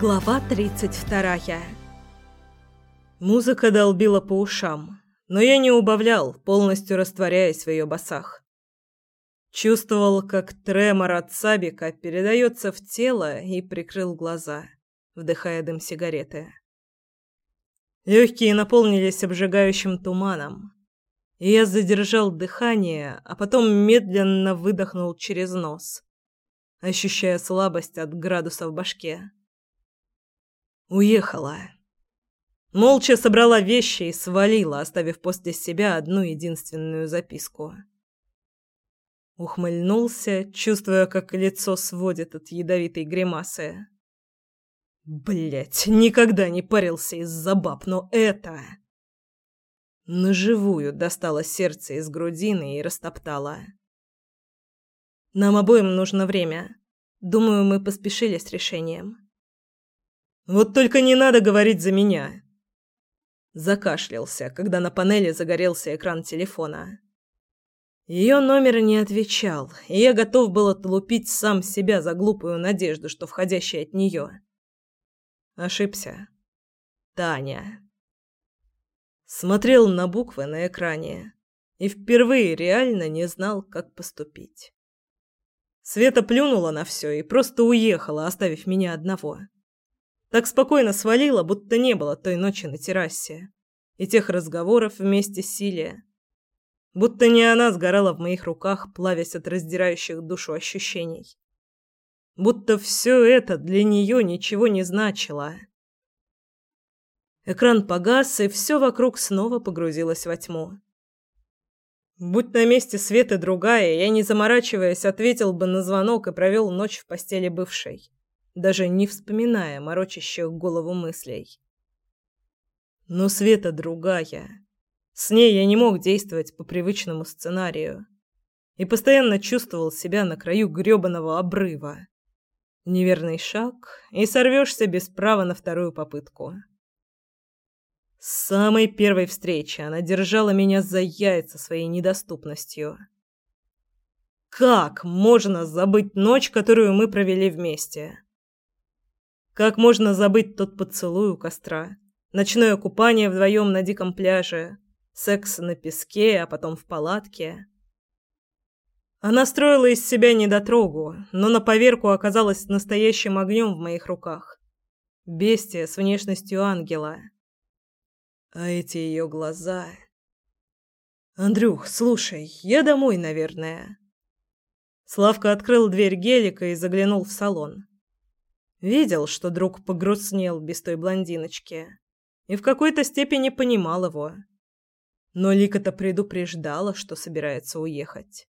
Глава 32. Музыка долбила по ушам, но я не убавлял, полностью растворяясь в ее басах. Чувствовал, как тремор от сабика передается в тело и прикрыл глаза, вдыхая дым сигареты. Легкие наполнились обжигающим туманом, и я задержал дыхание, а потом медленно выдохнул через нос, ощущая слабость от градуса в башке. Уехала. Молча собрала вещи и свалила, оставив после себя одну единственную записку. Ухмыльнулся, чувствуя, как лицо сводит от ядовитой гримасы. Блять, никогда не парился из-за баб, но это... Наживую достала сердце из грудины и растоптала. Нам обоим нужно время. Думаю, мы поспешили с решением. Вот только не надо говорить за меня. Закашлялся, когда на панели загорелся экран телефона. Ее номер не отвечал, и я готов был отлупить сам себя за глупую надежду, что входящий от нее. Ошибся. Таня. Смотрел на буквы на экране и впервые реально не знал, как поступить. Света плюнула на все и просто уехала, оставив меня одного. Так спокойно свалила, будто не было той ночи на террасе и тех разговоров вместе с Силия. Будто не она сгорала в моих руках, плавясь от раздирающих душу ощущений. Будто все это для нее ничего не значило. Экран погас, и все вокруг снова погрузилось во тьму. Будь на месте Светы другая, я, не заморачиваясь, ответил бы на звонок и провел ночь в постели бывшей даже не вспоминая морочащих голову мыслей. Но Света другая. С ней я не мог действовать по привычному сценарию и постоянно чувствовал себя на краю грёбаного обрыва. Неверный шаг, и сорвешься без права на вторую попытку. С самой первой встречи она держала меня за яйца своей недоступностью. Как можно забыть ночь, которую мы провели вместе? Как можно забыть тот поцелуй у костра, ночное купание вдвоем на диком пляже, секс на песке, а потом в палатке? Она строила из себя недотрогу, но на поверку оказалась настоящим огнем в моих руках. Бестия с внешностью ангела. А эти ее глаза... «Андрюх, слушай, я домой, наверное». Славка открыл дверь гелика и заглянул в салон. Видел, что друг погрустнел без той блондиночки. И в какой-то степени понимал его. Но Лика-то предупреждала, что собирается уехать.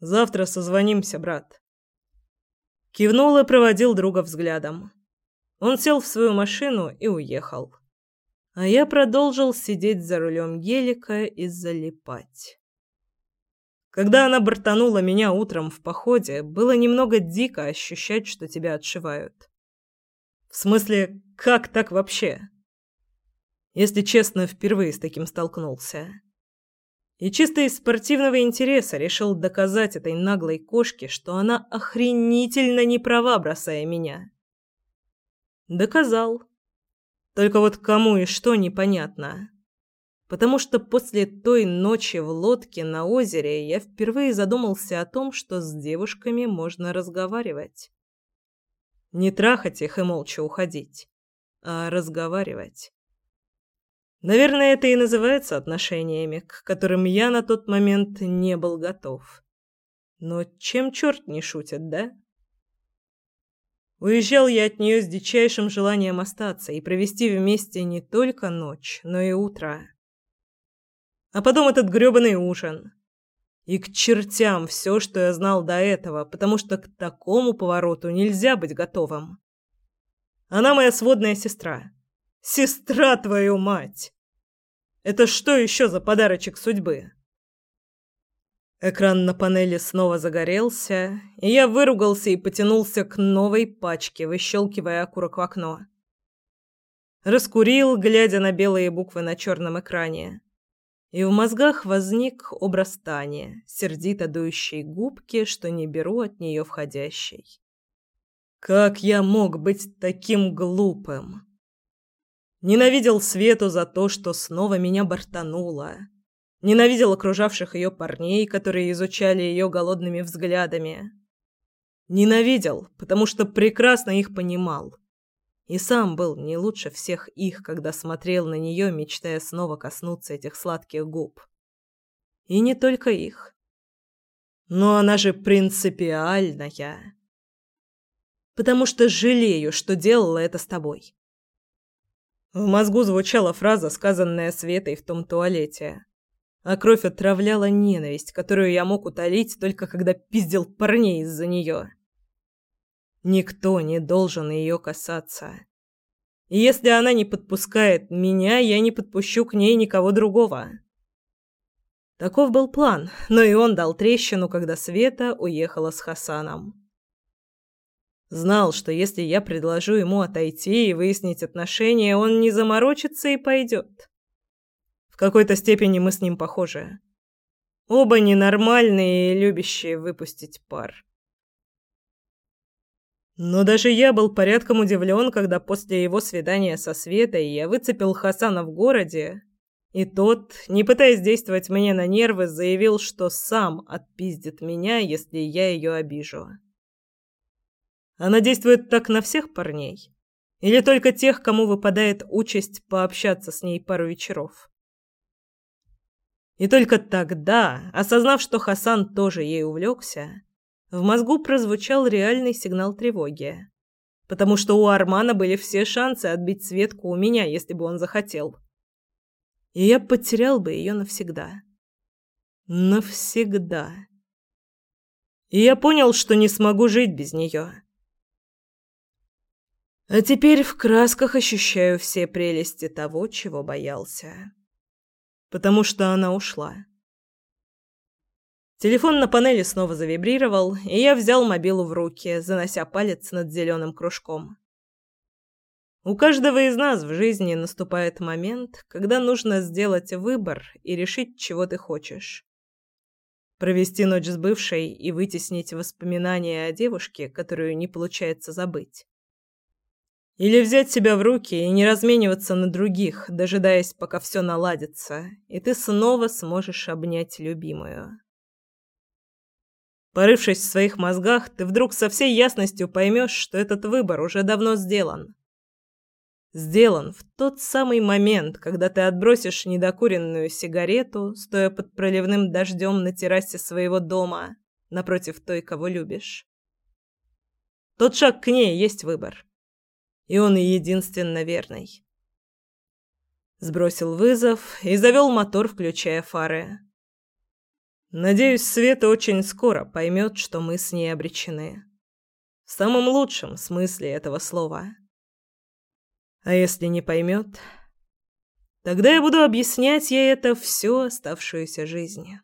«Завтра созвонимся, брат». Кивнул и проводил друга взглядом. Он сел в свою машину и уехал. А я продолжил сидеть за рулем гелика и залипать. Когда она бортанула меня утром в походе, было немного дико ощущать, что тебя отшивают. В смысле, как так вообще? Если честно, впервые с таким столкнулся. И чисто из спортивного интереса решил доказать этой наглой кошке, что она охренительно не права, бросая меня. Доказал. Только вот кому и что непонятно потому что после той ночи в лодке на озере я впервые задумался о том, что с девушками можно разговаривать. Не трахать их и молча уходить, а разговаривать. Наверное, это и называется отношениями, к которым я на тот момент не был готов. Но чем черт не шутит, да? Уезжал я от нее с дичайшим желанием остаться и провести вместе не только ночь, но и утро. А потом этот грёбаный ужин. И к чертям все, что я знал до этого, потому что к такому повороту нельзя быть готовым. Она моя сводная сестра. Сестра твою мать! Это что еще за подарочек судьбы? Экран на панели снова загорелся, и я выругался и потянулся к новой пачке, выщелкивая окурок в окно. Раскурил, глядя на белые буквы на черном экране и в мозгах возник образ Тани, сердито дующей губки, что не беру от нее входящей. Как я мог быть таким глупым? Ненавидел Свету за то, что снова меня бортанула. Ненавидел окружавших ее парней, которые изучали ее голодными взглядами. Ненавидел, потому что прекрасно их понимал. И сам был не лучше всех их, когда смотрел на нее, мечтая снова коснуться этих сладких губ. И не только их. Но она же принципиальная. Потому что жалею, что делала это с тобой. В мозгу звучала фраза, сказанная Светой в том туалете. А кровь отравляла ненависть, которую я мог утолить только когда пиздил парней из-за нее. Никто не должен ее касаться. И если она не подпускает меня, я не подпущу к ней никого другого. Таков был план, но и он дал трещину, когда Света уехала с Хасаном. Знал, что если я предложу ему отойти и выяснить отношения, он не заморочится и пойдет. В какой-то степени мы с ним похожи. Оба ненормальные и любящие выпустить пар. Но даже я был порядком удивлен, когда после его свидания со Светой я выцепил Хасана в городе, и тот, не пытаясь действовать мне на нервы, заявил, что сам отпиздит меня, если я ее обижу. Она действует так на всех парней? Или только тех, кому выпадает участь пообщаться с ней пару вечеров? И только тогда, осознав, что Хасан тоже ей увлекся, в мозгу прозвучал реальный сигнал тревоги. Потому что у Армана были все шансы отбить Светку у меня, если бы он захотел. И я потерял бы ее навсегда. Навсегда. И я понял, что не смогу жить без нее. А теперь в красках ощущаю все прелести того, чего боялся. Потому что она ушла. Телефон на панели снова завибрировал, и я взял мобилу в руки, занося палец над зеленым кружком. У каждого из нас в жизни наступает момент, когда нужно сделать выбор и решить, чего ты хочешь. Провести ночь с бывшей и вытеснить воспоминания о девушке, которую не получается забыть. Или взять себя в руки и не размениваться на других, дожидаясь, пока все наладится, и ты снова сможешь обнять любимую. Порывшись в своих мозгах, ты вдруг со всей ясностью поймешь, что этот выбор уже давно сделан. Сделан в тот самый момент, когда ты отбросишь недокуренную сигарету, стоя под проливным дождем на террасе своего дома, напротив той, кого любишь. Тот шаг к ней есть выбор и он единственно верный. Сбросил вызов и завел мотор, включая фары. Надеюсь, Света очень скоро поймет, что мы с ней обречены. В самом лучшем смысле этого слова. А если не поймет, тогда я буду объяснять ей это всю оставшуюся жизнь.